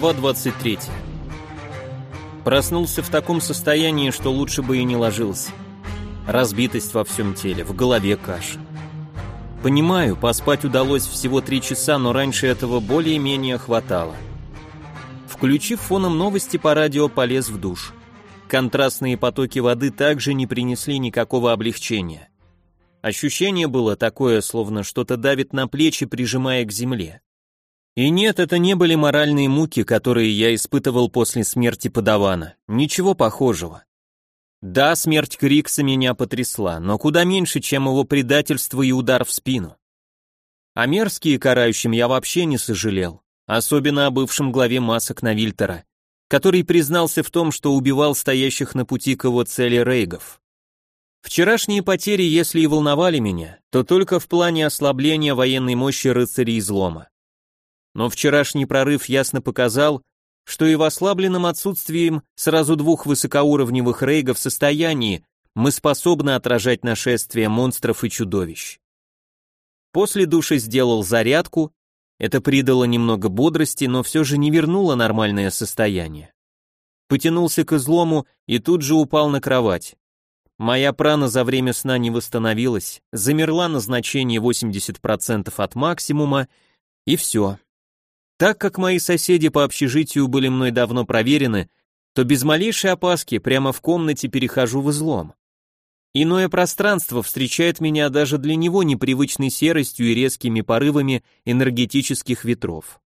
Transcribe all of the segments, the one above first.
Глава 23. Проснулся в таком состоянии, что лучше бы и не ложился. Разбитость во всем теле, в голове каша. Понимаю, поспать удалось всего три часа, но раньше этого более-менее хватало. Включив фоном новости по радио, полез в душ. Контрастные потоки воды также не принесли никакого облегчения. Ощущение было такое, словно что-то давит на плечи, прижимая к земле. И нет, это не были моральные муки, которые я испытывал после смерти подавана. Ничего похожего. Да, смерть Крикса меня потрясла, но куда меньше, чем его предательство и удар в спину. О мерзкие карающим я вообще не сожалел, особенно о бывшем главе масок Навильтера, который признался в том, что убивал стоящих на пути к его цели рейгов. Вчерашние потери, если и волновали меня, то только в плане ослабления военной мощи рыцарей излома. Но вчерашний прорыв ясно показал, что и в ослабленном отсутствием сразу двух высокоуровневых рейгов состоянии мы способны отражать нашествие монстров и чудовищ. После души сделал зарядку, это придало немного бодрости, но все же не вернуло нормальное состояние. Потянулся к излому и тут же упал на кровать. Моя прана за время сна не восстановилась, замерла на значении 80% от максимума, и все. Так как мои соседи по общежитию были мной давно проверены, то без малейшей опаски прямо в комнате перехожу в излом. Иное пространство встречает меня даже для него непривычной серостью и резкими порывами энергетических ветров.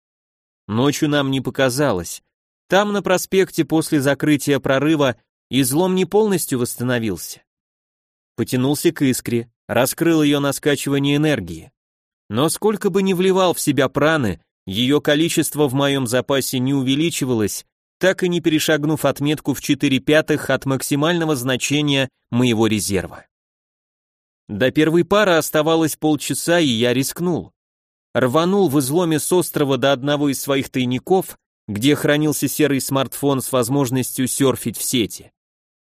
Ночью нам не показалось. Там на проспекте после закрытия прорыва излом не полностью восстановился. Потянулся к искре, раскрыл ее на скачивание энергии. Но сколько бы ни вливал в себя праны, ее количество в моем запасе не увеличивалось, так и не перешагнув отметку в 4 пятых от максимального значения моего резерва. До первой пары оставалось полчаса, и я рискнул. Рванул в изломе с острова до одного из своих тайников, где хранился серый смартфон с возможностью серфить в сети.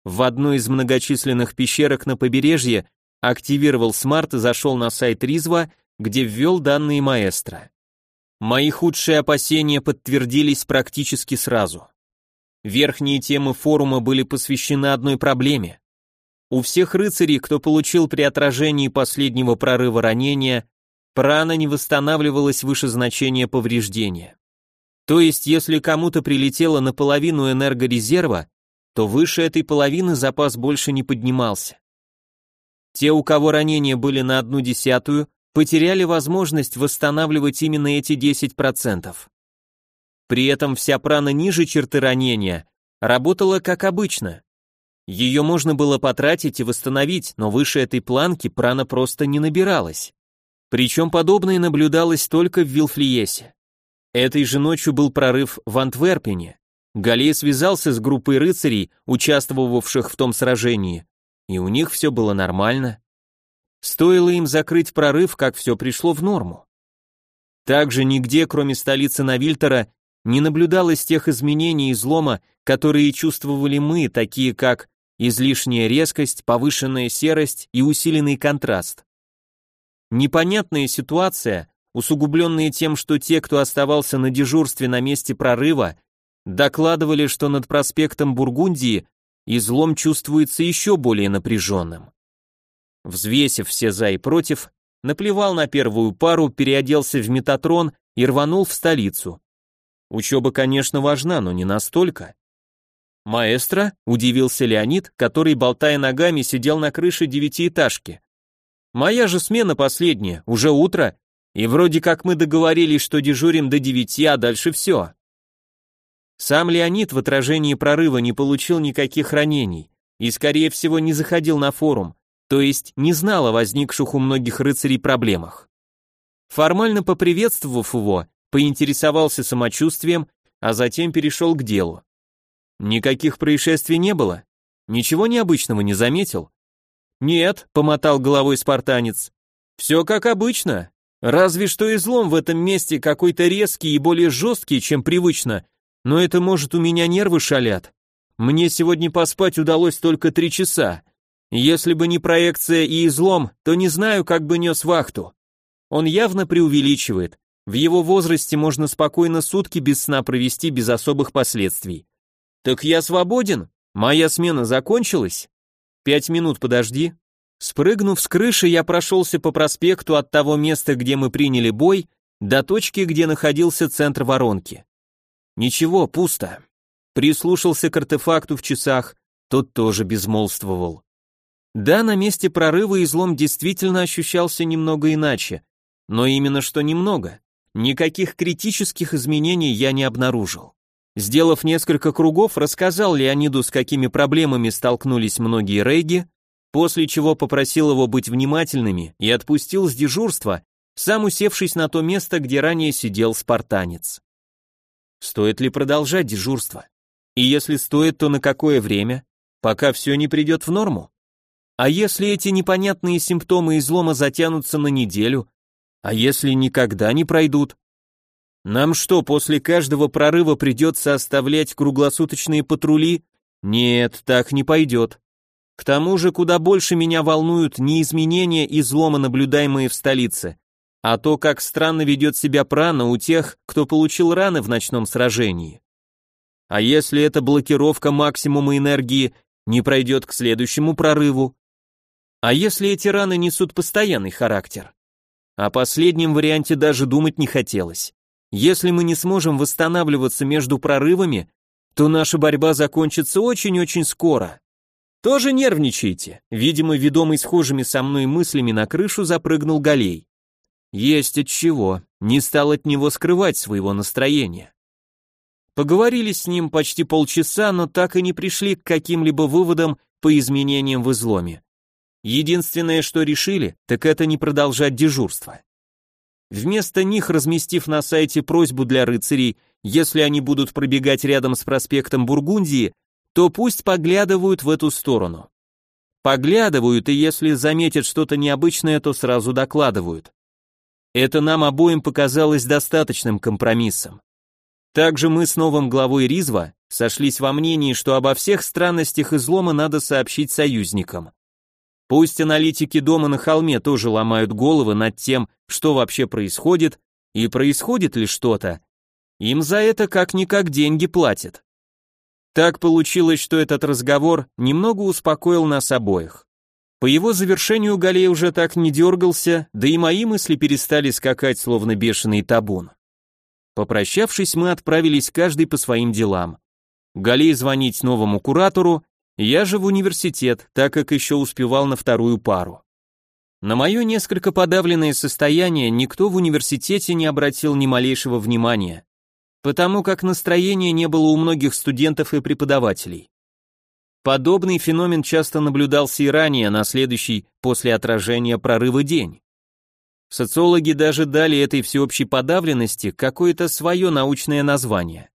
В одной из многочисленных пещерок на побережье активировал смарт и зашел на сайт Ризва, где ввел данные маэстро. Мои худшие опасения подтвердились практически сразу. Верхние темы форума были посвящены одной проблеме. У всех рыцарей, кто получил при отражении последнего прорыва ранения, прана не восстанавливалась выше значения повреждения. То есть, если кому-то прилетело наполовину энергорезерва, то выше этой половины запас больше не поднимался. Те, у кого ранения были на одну десятую, потеряли возможность восстанавливать именно эти 10%. При этом вся прана ниже черты ранения работала как обычно. Ее можно было потратить и восстановить, но выше этой планки прана просто не набиралась. Причем подобное наблюдалось только в Вилфлиесе. Этой же ночью был прорыв в Антверпене. Галей связался с группой рыцарей, участвовавших в том сражении, и у них все было нормально. Стоило им закрыть прорыв, как все пришло в норму. Также нигде, кроме столицы Навильтера, не наблюдалось тех изменений и злома, которые чувствовали мы, такие как излишняя резкость, повышенная серость и усиленный контраст. Непонятная ситуация, усугубленная тем, что те, кто оставался на дежурстве на месте прорыва, докладывали, что над проспектом Бургундии излом чувствуется еще более напряженным. Взвесив все за и против, наплевал на первую пару, переоделся в метатрон и рванул в столицу. Учеба, конечно, важна, но не настолько. «Маэстро?» – удивился Леонид, который, болтая ногами, сидел на крыше девятиэтажки. «Моя же смена последняя, уже утро, и вроде как мы договорились, что дежурим до девяти, а дальше все». Сам Леонид в отражении прорыва не получил никаких ранений и, скорее всего, не заходил на форум, то есть не знал о возникших у многих рыцарей проблемах. Формально поприветствовав его, поинтересовался самочувствием, а затем перешел к делу. Никаких происшествий не было? Ничего необычного не заметил? Нет, помотал головой спартанец. Все как обычно. Разве что излом в этом месте какой-то резкий и более жесткий, чем привычно, но это может у меня нервы шалят. Мне сегодня поспать удалось только три часа, если бы не проекция и излом, то не знаю, как бы нес вахту. Он явно преувеличивает, В его возрасте можно спокойно сутки без сна провести без особых последствий. Так я свободен? Моя смена закончилась? Пять минут подожди. Спрыгнув с крыши, я прошелся по проспекту от того места, где мы приняли бой, до точки, где находился центр воронки. Ничего, пусто. Прислушался к артефакту в часах, тот тоже безмолвствовал. Да, на месте прорыва излом действительно ощущался немного иначе, но именно что немного. Никаких критических изменений я не обнаружил. Сделав несколько кругов, рассказал Леониду, с какими проблемами столкнулись многие рейги, после чего попросил его быть внимательными и отпустил с дежурства, сам усевшись на то место, где ранее сидел спартанец. Стоит ли продолжать дежурство? И если стоит, то на какое время? Пока все не придет в норму? А если эти непонятные симптомы излома затянутся на неделю? А если никогда не пройдут? Нам что, после каждого прорыва придется оставлять круглосуточные патрули? Нет, так не пойдет. К тому же куда больше меня волнуют не изменения излома, наблюдаемые в столице, а то, как странно ведет себя прана у тех, кто получил раны в ночном сражении. А если эта блокировка максимума энергии не пройдет к следующему прорыву? А если эти раны несут постоянный характер? О последнем варианте даже думать не хотелось. Если мы не сможем восстанавливаться между прорывами, то наша борьба закончится очень-очень скоро. Тоже нервничаете. Видимо, ведомый схожими со мной мыслями на крышу запрыгнул Галей. Есть от чего, не стал от него скрывать своего настроения. Поговорили с ним почти полчаса, но так и не пришли к каким-либо выводам по изменениям в изломе. Единственное, что решили, так это не продолжать дежурство. Вместо них, разместив на сайте просьбу для рыцарей, если они будут пробегать рядом с проспектом Бургундии, то пусть поглядывают в эту сторону. Поглядывают, и если заметят что-то необычное, то сразу докладывают. Это нам обоим показалось достаточным компромиссом. Также мы с новым главой Ризва сошлись во мнении, что обо всех странностях излома надо сообщить союзникам. Пусть аналитики дома на холме тоже ломают головы над тем, что вообще происходит, и происходит ли что-то. Им за это как-никак деньги платят. Так получилось, что этот разговор немного успокоил нас обоих. По его завершению Галей уже так не дергался, да и мои мысли перестали скакать, словно бешеный табун. Попрощавшись, мы отправились каждый по своим делам. Галей звонить новому куратору, я же в университет, так как еще успевал на вторую пару. На мое несколько подавленное состояние никто в университете не обратил ни малейшего внимания, потому как настроения не было у многих студентов и преподавателей. Подобный феномен часто наблюдался и ранее, на следующий после отражения прорыва день. Социологи даже дали этой всеобщей подавленности какое-то свое научное название.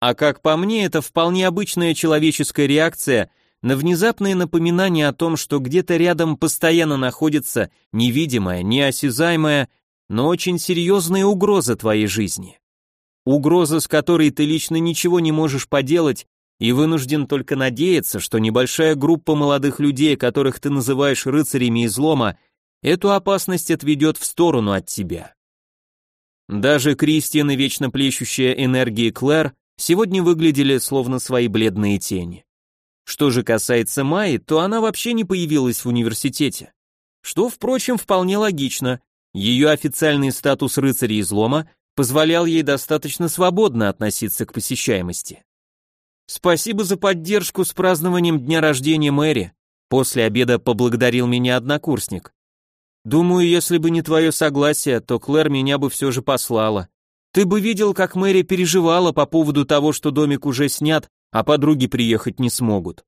А как по мне, это вполне обычная человеческая реакция на внезапное напоминание о том, что где-то рядом постоянно находится невидимая, неосязаемая, но очень серьезная угроза твоей жизни. Угроза, с которой ты лично ничего не можешь поделать и вынужден только надеяться, что небольшая группа молодых людей, которых ты называешь рыцарями излома, эту опасность отведет в сторону от тебя. Даже Кристиан и вечно плещущая энергии Клэр сегодня выглядели словно свои бледные тени. Что же касается Майи, то она вообще не появилась в университете. Что, впрочем, вполне логично. Ее официальный статус рыцаря излома позволял ей достаточно свободно относиться к посещаемости. Спасибо за поддержку с празднованием дня рождения Мэри. После обеда поблагодарил меня однокурсник. Думаю, если бы не твое согласие, то Клэр меня бы все же послала. Ты бы видел, как Мэри переживала по поводу того, что домик уже снят, а подруги приехать не смогут.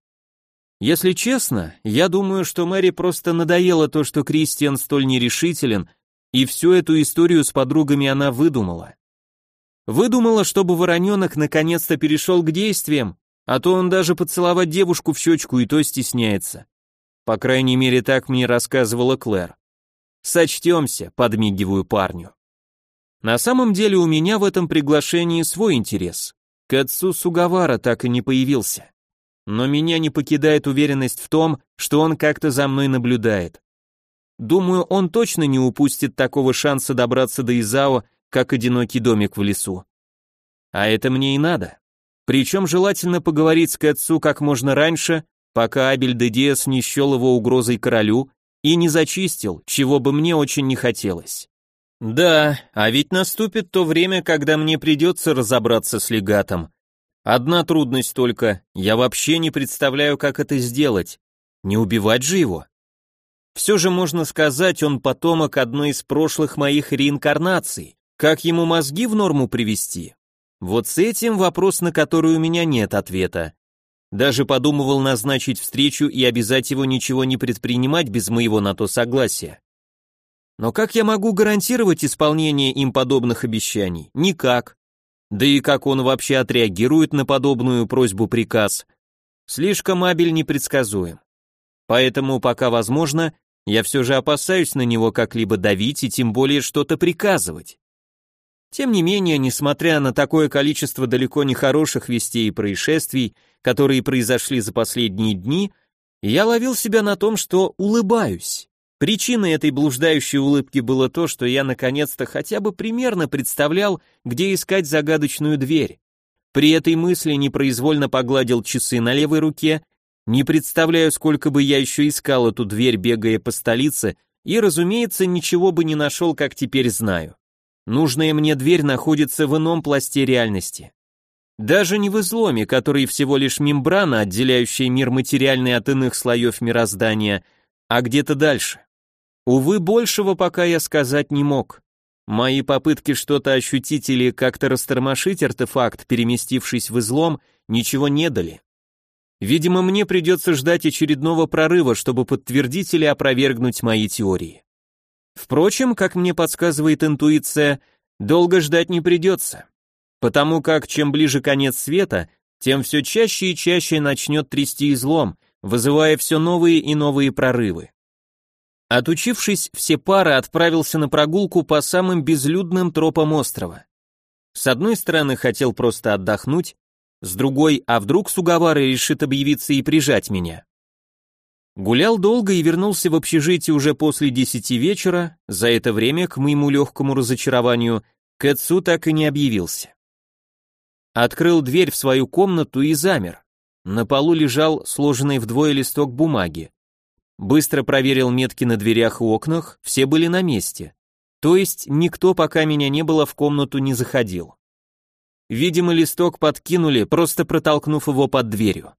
Если честно, я думаю, что Мэри просто надоело то, что Кристиан столь нерешителен, и всю эту историю с подругами она выдумала. Выдумала, чтобы вороненок наконец-то перешел к действиям, а то он даже поцеловать девушку в щечку и то стесняется. По крайней мере, так мне рассказывала Клэр. Сочтемся, подмигиваю парню. На самом деле у меня в этом приглашении свой интерес. К отцу Сугавара так и не появился. Но меня не покидает уверенность в том, что он как-то за мной наблюдает. Думаю, он точно не упустит такого шанса добраться до Изао как одинокий домик в лесу. А это мне и надо. Причем желательно поговорить с Кэтсу как можно раньше, пока Абель де Диас не счел его угрозой королю и не зачистил, чего бы мне очень не хотелось. Да, а ведь наступит то время, когда мне придется разобраться с легатом. Одна трудность только, я вообще не представляю, как это сделать. Не убивать же его. Все же можно сказать, он потомок одной из прошлых моих реинкарнаций. Как ему мозги в норму привести? Вот с этим вопрос, на который у меня нет ответа. Даже подумывал назначить встречу и обязать его ничего не предпринимать без моего на то согласия. Но как я могу гарантировать исполнение им подобных обещаний? Никак. Да и как он вообще отреагирует на подобную просьбу-приказ? Слишком Абель непредсказуем. Поэтому, пока возможно, я все же опасаюсь на него как-либо давить и тем более что-то приказывать. Тем не менее, несмотря на такое количество далеко не хороших вестей и происшествий, которые произошли за последние дни, я ловил себя на том, что улыбаюсь. Причиной этой блуждающей улыбки было то, что я наконец-то хотя бы примерно представлял, где искать загадочную дверь. При этой мысли непроизвольно погладил часы на левой руке, не представляю, сколько бы я еще искал эту дверь, бегая по столице, и, разумеется, ничего бы не нашел, как теперь знаю. Нужная мне дверь находится в ином пласте реальности. Даже не в изломе, который всего лишь мембрана, отделяющая мир материальный от иных слоев мироздания, а где-то дальше. Увы, большего пока я сказать не мог. Мои попытки что-то ощутить или как-то растормошить артефакт, переместившись в излом, ничего не дали. Видимо, мне придется ждать очередного прорыва, чтобы подтвердить или опровергнуть мои теории. Впрочем, как мне подсказывает интуиция, долго ждать не придется, потому как чем ближе конец света, тем все чаще и чаще начнет трясти излом, вызывая все новые и новые прорывы. Отучившись, все пары отправился на прогулку по самым безлюдным тропам острова. С одной стороны, хотел просто отдохнуть, с другой, а вдруг Сугавары решит объявиться и прижать меня. Гулял долго и вернулся в общежитие уже после десяти вечера, за это время, к моему легкому разочарованию, Кэтсу так и не объявился. Открыл дверь в свою комнату и замер. На полу лежал сложенный вдвое листок бумаги. Быстро проверил метки на дверях и окнах, все были на месте. То есть никто, пока меня не было, в комнату не заходил. Видимо, листок подкинули, просто протолкнув его под дверью.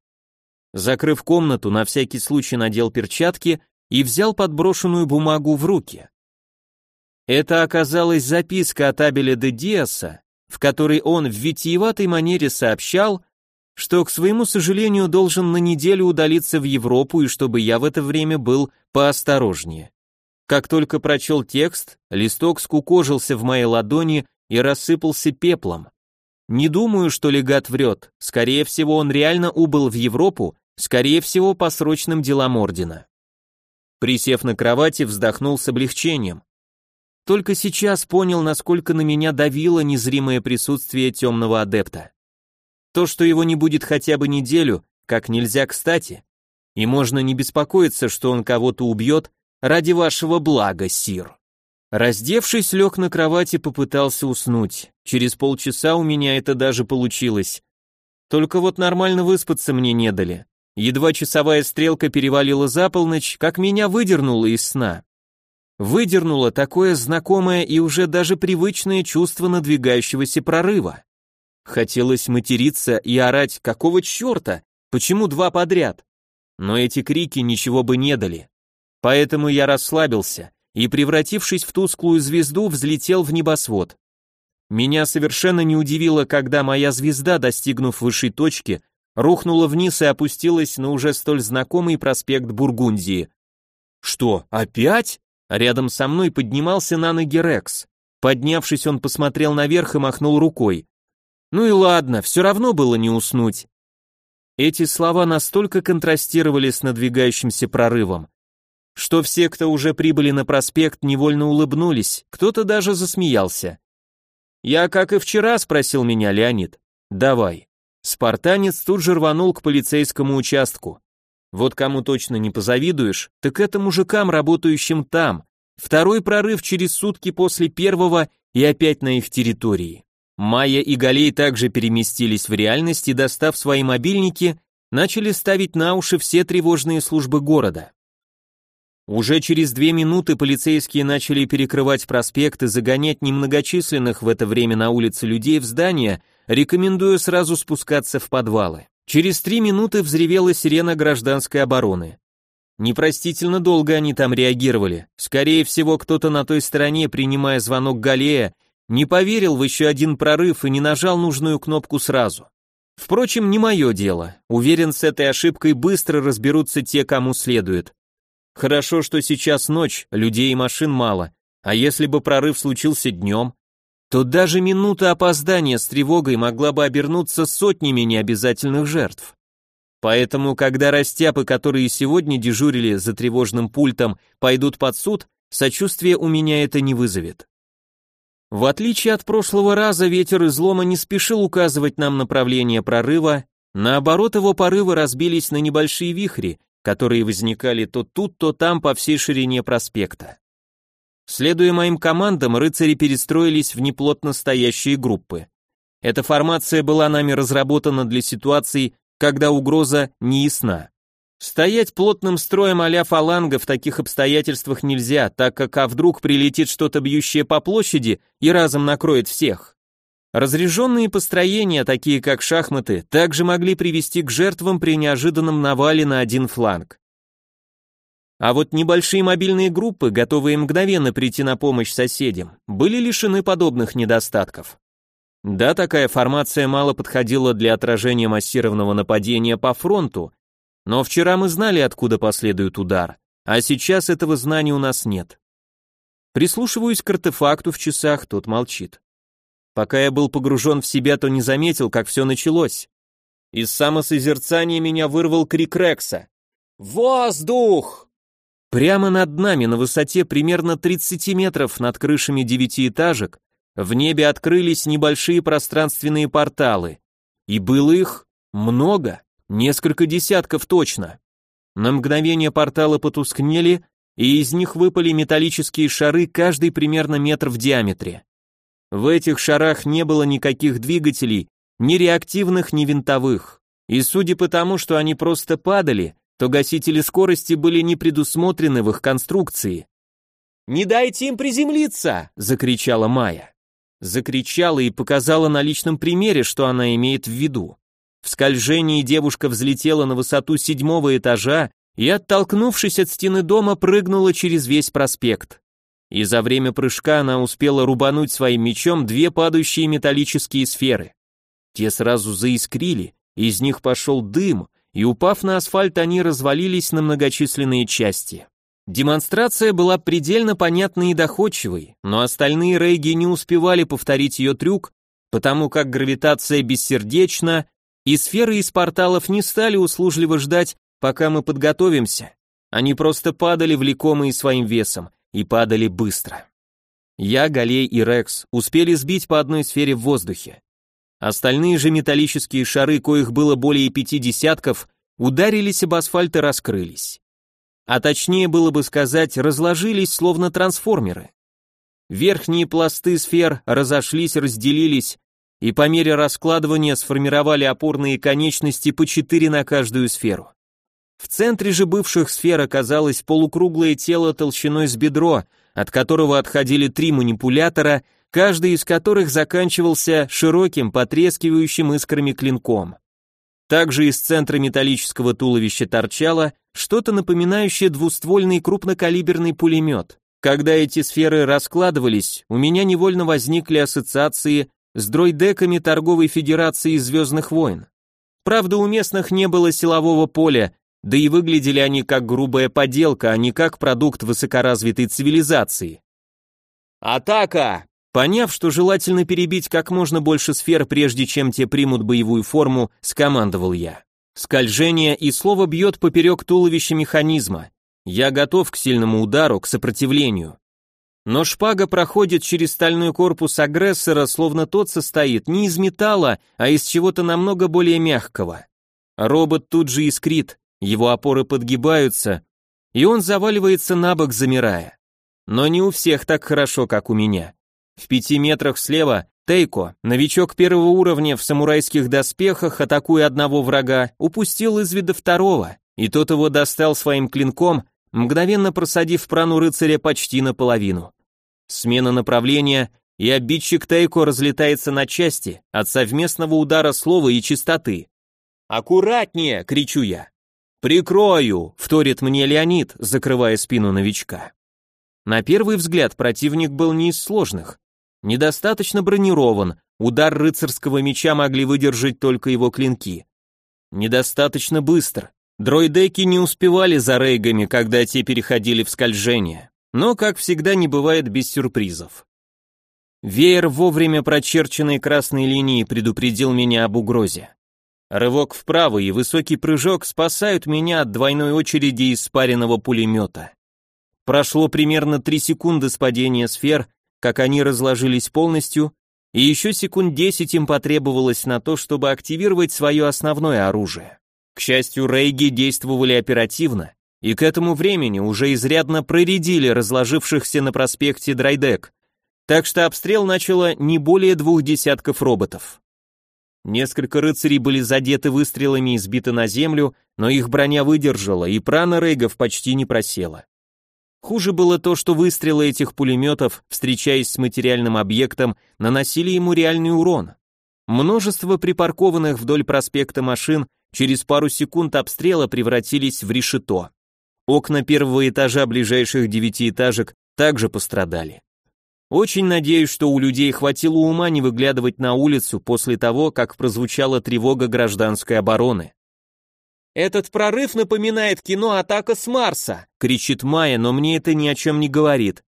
Закрыв комнату, на всякий случай надел перчатки и взял подброшенную бумагу в руки. Это оказалась записка от Абеля де Диаса, в которой он в витиеватой манере сообщал, что, к своему сожалению, должен на неделю удалиться в Европу и чтобы я в это время был поосторожнее. Как только прочел текст, листок скукожился в моей ладони и рассыпался пеплом. Не думаю, что легат врет, скорее всего, он реально убыл в Европу Скорее всего, по срочным делам ордена. Присев на кровати, вздохнул с облегчением. Только сейчас понял, насколько на меня давило незримое присутствие темного адепта. То, что его не будет хотя бы неделю, как нельзя кстати. И можно не беспокоиться, что он кого-то убьет ради вашего блага, сир. Раздевшись, лег на кровати, попытался уснуть. Через полчаса у меня это даже получилось. Только вот нормально выспаться мне не дали. Едва часовая стрелка перевалила за полночь, как меня выдернуло из сна. Выдернуло такое знакомое и уже даже привычное чувство надвигающегося прорыва. Хотелось материться и орать «какого черта? Почему два подряд?» Но эти крики ничего бы не дали. Поэтому я расслабился и, превратившись в тусклую звезду, взлетел в небосвод. Меня совершенно не удивило, когда моя звезда, достигнув высшей точки, рухнула вниз и опустилась на уже столь знакомый проспект Бургундии. «Что, опять?» Рядом со мной поднимался на ноги Рекс. Поднявшись, он посмотрел наверх и махнул рукой. «Ну и ладно, все равно было не уснуть». Эти слова настолько контрастировали с надвигающимся прорывом, что все, кто уже прибыли на проспект, невольно улыбнулись, кто-то даже засмеялся. «Я, как и вчера?» — спросил меня Леонид. «Давай». Спартанец тут же рванул к полицейскому участку. Вот кому точно не позавидуешь, так это мужикам, работающим там, Второй прорыв через сутки после первого и опять на их территории. Майя и Галей также переместились в реальность и, достав свои мобильники, начали ставить на уши все тревожные службы города. Уже через две минуты полицейские начали перекрывать проспект и загонять немногочисленных в это время на улице людей в здание, рекомендуя сразу спускаться в подвалы. Через три минуты взревела сирена гражданской обороны. Непростительно долго они там реагировали. Скорее всего, кто-то на той стороне, принимая звонок Галея, не поверил в еще один прорыв и не нажал нужную кнопку сразу. Впрочем, не мое дело. Уверен, с этой ошибкой быстро разберутся те, кому следует. Хорошо, что сейчас ночь, людей и машин мало, а если бы прорыв случился днем, то даже минута опоздания с тревогой могла бы обернуться сотнями необязательных жертв. Поэтому, когда растяпы, которые сегодня дежурили за тревожным пультом, пойдут под суд, сочувствие у меня это не вызовет. В отличие от прошлого раза, ветер излома не спешил указывать нам направление прорыва, наоборот, его порывы разбились на небольшие вихри, которые возникали то тут, то там по всей ширине проспекта. Следуя моим командам, рыцари перестроились в неплотно стоящие группы. Эта формация была нами разработана для ситуаций, когда угроза не ясна. Стоять плотным строем а-ля фаланга в таких обстоятельствах нельзя, так как а вдруг прилетит что-то бьющее по площади и разом накроет всех. Разряженные построения, такие как шахматы, также могли привести к жертвам при неожиданном навале на один фланг. А вот небольшие мобильные группы, готовые мгновенно прийти на помощь соседям, были лишены подобных недостатков. Да, такая формация мало подходила для отражения массированного нападения по фронту, но вчера мы знали, откуда последует удар, а сейчас этого знания у нас нет. Прислушиваюсь к артефакту в часах, тот молчит. Пока я был погружен в себя, то не заметил, как все началось. Из самосозерцания меня вырвал крик Рекса. «Воздух!» Прямо над нами, на высоте примерно 30 метров над крышами девятиэтажек, в небе открылись небольшие пространственные порталы. И было их много, несколько десятков точно. На мгновение порталы потускнели, и из них выпали металлические шары, каждый примерно метр в диаметре. В этих шарах не было никаких двигателей, ни реактивных, ни винтовых. И судя по тому, что они просто падали, то гасители скорости были не предусмотрены в их конструкции. «Не дайте им приземлиться!» — закричала Майя закричала и показала на личном примере, что она имеет в виду. В скольжении девушка взлетела на высоту седьмого этажа и, оттолкнувшись от стены дома, прыгнула через весь проспект. И за время прыжка она успела рубануть своим мечом две падающие металлические сферы. Те сразу заискрили, из них пошел дым, и упав на асфальт, они развалились на многочисленные части. Демонстрация была предельно понятной и доходчивой, но остальные рейги не успевали повторить ее трюк, потому как гравитация бессердечна, и сферы из порталов не стали услужливо ждать, пока мы подготовимся. Они просто падали влекомые своим весом, и падали быстро. Я, Галей и Рекс успели сбить по одной сфере в воздухе. Остальные же металлические шары, коих было более пяти десятков, ударились об асфальт и раскрылись а точнее было бы сказать, разложились словно трансформеры. Верхние пласты сфер разошлись, разделились, и по мере раскладывания сформировали опорные конечности по четыре на каждую сферу. В центре же бывших сфер оказалось полукруглое тело толщиной с бедро, от которого отходили три манипулятора, каждый из которых заканчивался широким, потрескивающим искрами клинком. Также из центра металлического туловища торчало что-то напоминающее двуствольный крупнокалиберный пулемет. Когда эти сферы раскладывались, у меня невольно возникли ассоциации с дроидеками Торговой Федерации Звездных войн. Правда, у местных не было силового поля, да и выглядели они как грубая поделка, а не как продукт высокоразвитой цивилизации. «Атака!» Поняв, что желательно перебить как можно больше сфер, прежде чем те примут боевую форму, скомандовал я. Скольжение и слово бьет поперек туловища механизма. Я готов к сильному удару, к сопротивлению. Но шпага проходит через стальной корпус агрессора, словно тот состоит не из металла, а из чего-то намного более мягкого. Робот тут же искрит, его опоры подгибаются, и он заваливается на бок, замирая. Но не у всех так хорошо, как у меня. В пяти метрах слева Тейко, новичок первого уровня в самурайских доспехах, атакуя одного врага, упустил из вида второго, и тот его достал своим клинком, мгновенно просадив прану рыцаря почти наполовину. Смена направления, и обидчик Тейко разлетается на части от совместного удара слова и чистоты. «Аккуратнее!» — кричу я. «Прикрою!» — вторит мне Леонид, закрывая спину новичка. На первый взгляд противник был не из сложных. Недостаточно бронирован, удар рыцарского меча могли выдержать только его клинки. Недостаточно быстр. Дроидеки не успевали за рейгами, когда те переходили в скольжение. Но, как всегда, не бывает без сюрпризов. Веер вовремя прочерченной красной линии предупредил меня об угрозе. Рывок вправо и высокий прыжок спасают меня от двойной очереди из спаренного пулемета. Прошло примерно 3 секунды с падения сфер, как они разложились полностью, и еще секунд 10 им потребовалось на то, чтобы активировать свое основное оружие. К счастью, рейги действовали оперативно, и к этому времени уже изрядно проредили разложившихся на проспекте драйдек, так что обстрел начало не более двух десятков роботов. Несколько рыцарей были задеты выстрелами и сбиты на землю, но их броня выдержала, и прана рейгов почти не просела. Хуже было то, что выстрелы этих пулеметов, встречаясь с материальным объектом, наносили ему реальный урон. Множество припаркованных вдоль проспекта машин через пару секунд обстрела превратились в решето. Окна первого этажа ближайших девятиэтажек также пострадали. Очень надеюсь, что у людей хватило ума не выглядывать на улицу после того, как прозвучала тревога гражданской обороны. «Этот прорыв напоминает кино «Атака с Марса», — кричит Майя, но мне это ни о чем не говорит.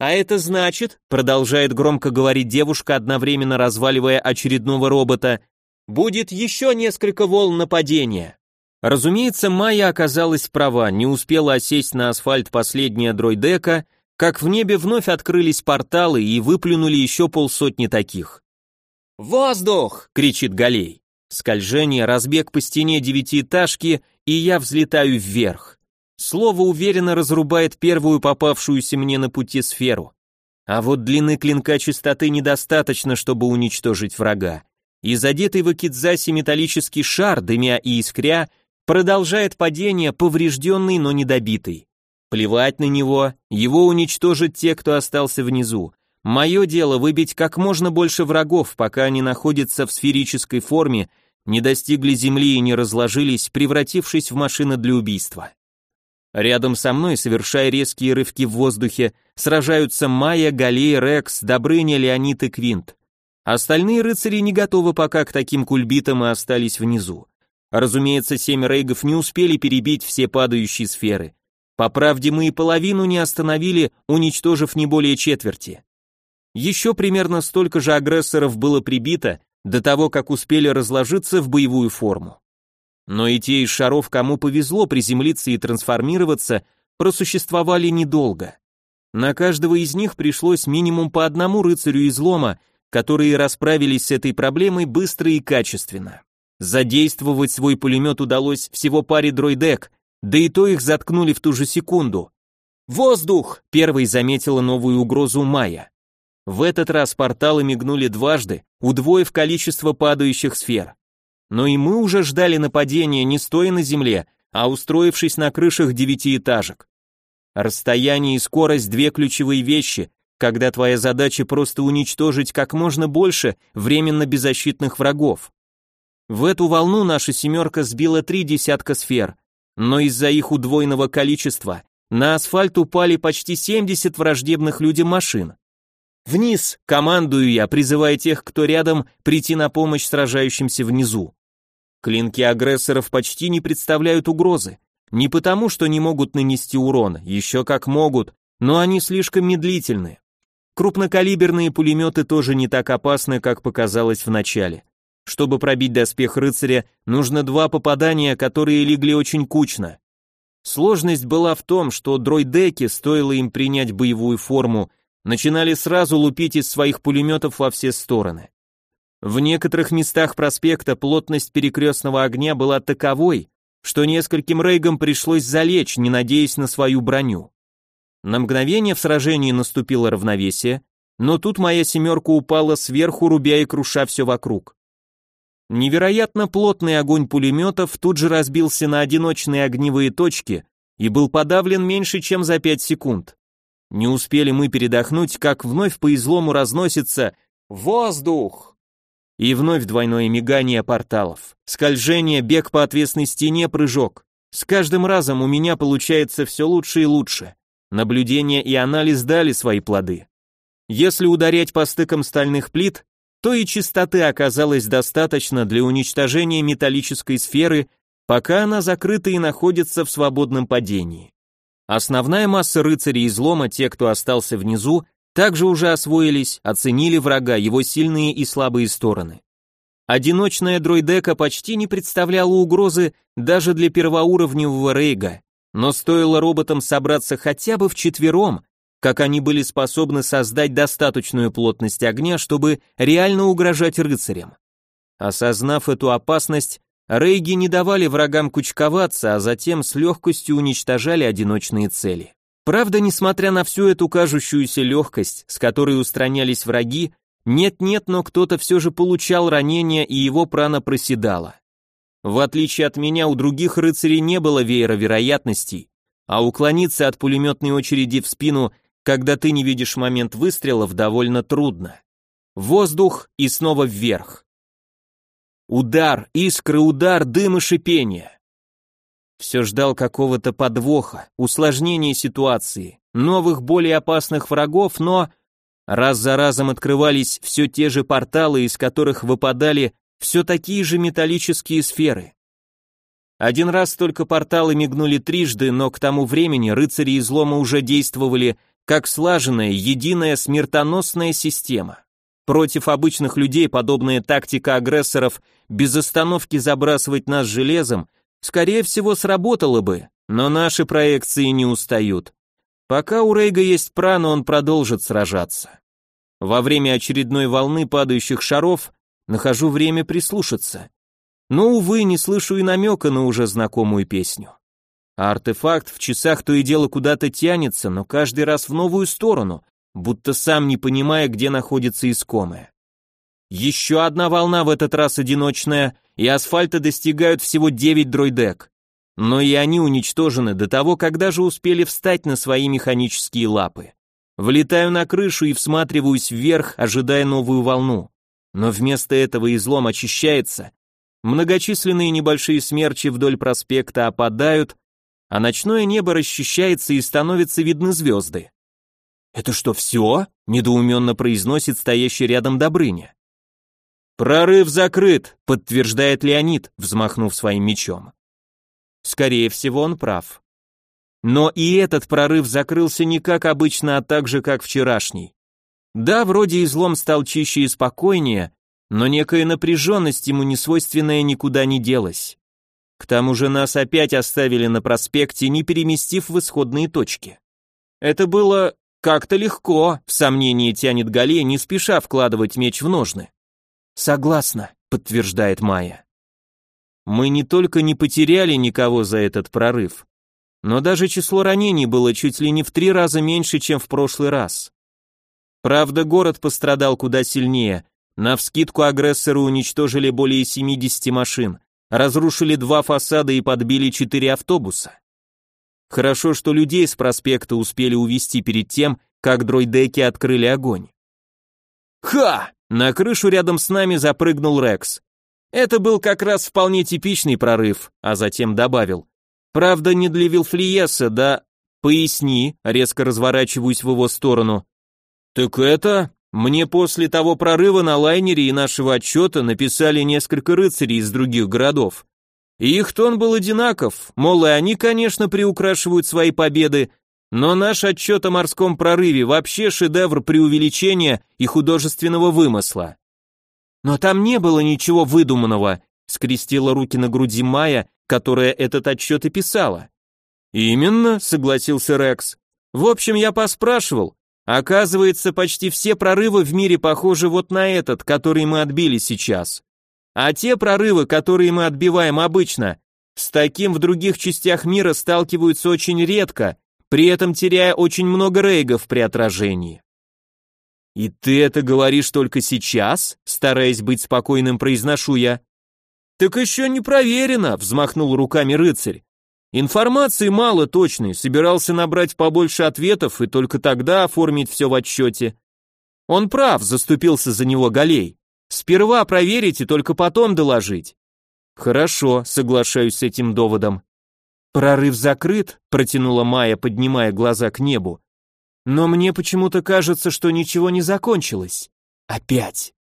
«А это значит», — продолжает громко говорить девушка, одновременно разваливая очередного робота, «будет еще несколько волн нападения». Разумеется, Майя оказалась права, не успела осесть на асфальт последняя дроидека — как в небе вновь открылись порталы и выплюнули еще полсотни таких. «Воздух!» — кричит Галей. Скольжение, разбег по стене девятиэтажки, и я взлетаю вверх. Слово уверенно разрубает первую попавшуюся мне на пути сферу. А вот длины клинка чистоты недостаточно, чтобы уничтожить врага. И задетый в Акидзасе металлический шар, дымя и искря, продолжает падение, поврежденный, но недобитый. Плевать на него, его уничтожат те, кто остался внизу. Мое дело выбить как можно больше врагов, пока они находятся в сферической форме, не достигли земли и не разложились, превратившись в машины для убийства. Рядом со мной, совершая резкие рывки в воздухе, сражаются Майя, Галей, Рекс, Добрыня, Леонид и Квинт. Остальные рыцари не готовы пока к таким кульбитам и остались внизу. Разумеется, семь рейгов не успели перебить все падающие сферы. По правде мы и половину не остановили, уничтожив не более четверти. Еще примерно столько же агрессоров было прибито до того, как успели разложиться в боевую форму. Но и те из шаров, кому повезло приземлиться и трансформироваться, просуществовали недолго. На каждого из них пришлось минимум по одному рыцарю излома, которые расправились с этой проблемой быстро и качественно. Задействовать свой пулемет удалось всего паре дроидек, да и то их заткнули в ту же секунду. «Воздух!» — первой заметила новую угрозу Майя. В этот раз порталы мигнули дважды, удвоив количество падающих сфер. Но и мы уже ждали нападения не стоя на земле, а устроившись на крышах девятиэтажек. Расстояние и скорость — две ключевые вещи, когда твоя задача просто уничтожить как можно больше временно беззащитных врагов. В эту волну наша семерка сбила три десятка сфер, но из-за их удвоенного количества на асфальт упали почти 70 враждебных людям машин. «Вниз!» — командую я, призывая тех, кто рядом, прийти на помощь сражающимся внизу. Клинки агрессоров почти не представляют угрозы. Не потому, что не могут нанести урон, еще как могут, но они слишком медлительны. Крупнокалиберные пулеметы тоже не так опасны, как показалось в начале. Чтобы пробить доспех рыцаря, нужно два попадания, которые легли очень кучно. Сложность была в том, что дроидеки, стоило им принять боевую форму, начинали сразу лупить из своих пулеметов во все стороны. В некоторых местах проспекта плотность перекрестного огня была таковой, что нескольким рейгам пришлось залечь, не надеясь на свою броню. На мгновение в сражении наступило равновесие, но тут моя семерка упала сверху, рубя и круша все вокруг. Невероятно плотный огонь пулеметов тут же разбился на одиночные огневые точки и был подавлен меньше, чем за пять секунд. Не успели мы передохнуть, как вновь по излому разносится «Воздух!» И вновь двойное мигание порталов. Скольжение, бег по отвесной стене, прыжок. С каждым разом у меня получается все лучше и лучше. Наблюдение и анализ дали свои плоды. Если ударять по стыкам стальных плит, то и частоты оказалось достаточно для уничтожения металлической сферы, пока она закрыта и находится в свободном падении. Основная масса рыцарей излома, те, кто остался внизу, также уже освоились, оценили врага, его сильные и слабые стороны. Одиночная дроидека почти не представляла угрозы даже для первоуровневого рейга, но стоило роботам собраться хотя бы вчетвером, как они были способны создать достаточную плотность огня, чтобы реально угрожать рыцарям. Осознав эту опасность, Рейги не давали врагам кучковаться, а затем с легкостью уничтожали одиночные цели. Правда, несмотря на всю эту кажущуюся легкость, с которой устранялись враги, нет-нет, но кто-то все же получал ранения и его прана проседала. В отличие от меня, у других рыцарей не было веера вероятностей, а уклониться от пулеметной очереди в спину, когда ты не видишь момент выстрелов, довольно трудно. Воздух и снова вверх. Удар, искры, удар, дым и шипение. Все ждал какого-то подвоха, усложнения ситуации, новых более опасных врагов, но раз за разом открывались все те же порталы, из которых выпадали все такие же металлические сферы. Один раз только порталы мигнули трижды, но к тому времени рыцари излома уже действовали как слаженная, единая смертоносная система. Против обычных людей подобная тактика агрессоров без остановки забрасывать нас железом, скорее всего, сработала бы, но наши проекции не устают. Пока у Рейга есть прана, он продолжит сражаться. Во время очередной волны падающих шаров нахожу время прислушаться. Но, увы, не слышу и намека на уже знакомую песню. А артефакт в часах то и дело куда-то тянется, но каждый раз в новую сторону, будто сам не понимая, где находится искомое. Еще одна волна в этот раз одиночная, и асфальта достигают всего 9 дроидек. Но и они уничтожены до того, когда же успели встать на свои механические лапы. Влетаю на крышу и всматриваюсь вверх, ожидая новую волну. Но вместо этого излом очищается. Многочисленные небольшие смерчи вдоль проспекта опадают, а ночное небо расчищается и становятся видны звезды. «Это что, все?» — недоуменно произносит стоящий рядом Добрыня. «Прорыв закрыт», — подтверждает Леонид, взмахнув своим мечом. Скорее всего, он прав. Но и этот прорыв закрылся не как обычно, а так же, как вчерашний. Да, вроде излом стал чище и спокойнее, но некая напряженность ему несвойственная никуда не делась. К тому же нас опять оставили на проспекте, не переместив в исходные точки. Это было как-то легко, в сомнении тянет Галия, не спеша вкладывать меч в ножны. Согласна, подтверждает Майя. Мы не только не потеряли никого за этот прорыв, но даже число ранений было чуть ли не в три раза меньше, чем в прошлый раз. Правда, город пострадал куда сильнее. Навскидку агрессоры уничтожили более 70 машин, разрушили два фасада и подбили четыре автобуса. Хорошо, что людей с проспекта успели увести перед тем, как дроидеки открыли огонь. «Ха!» На крышу рядом с нами запрыгнул Рекс. Это был как раз вполне типичный прорыв, а затем добавил. Правда, не для Вилфлиеса, да... Поясни, резко разворачиваюсь в его сторону. Так это... Мне после того прорыва на лайнере и нашего отчета написали несколько рыцарей из других городов. И их тон был одинаков, мол, и они, конечно, приукрашивают свои победы, но наш отчет о морском прорыве вообще шедевр преувеличения и художественного вымысла. Но там не было ничего выдуманного, скрестила руки на груди Майя, которая этот отчет и писала. Именно, согласился Рекс. В общем, я поспрашивал. Оказывается, почти все прорывы в мире похожи вот на этот, который мы отбили сейчас. А те прорывы, которые мы отбиваем обычно, с таким в других частях мира сталкиваются очень редко, при этом теряя очень много рейгов при отражении. «И ты это говоришь только сейчас?» Стараясь быть спокойным, произношу я. «Так еще не проверено», — взмахнул руками рыцарь. «Информации мало точной, собирался набрать побольше ответов и только тогда оформить все в отчете». «Он прав», — заступился за него Галей. «Сперва проверить и только потом доложить». «Хорошо», — соглашаюсь с этим доводом. «Прорыв закрыт», — протянула Майя, поднимая глаза к небу. Но мне почему-то кажется, что ничего не закончилось. Опять.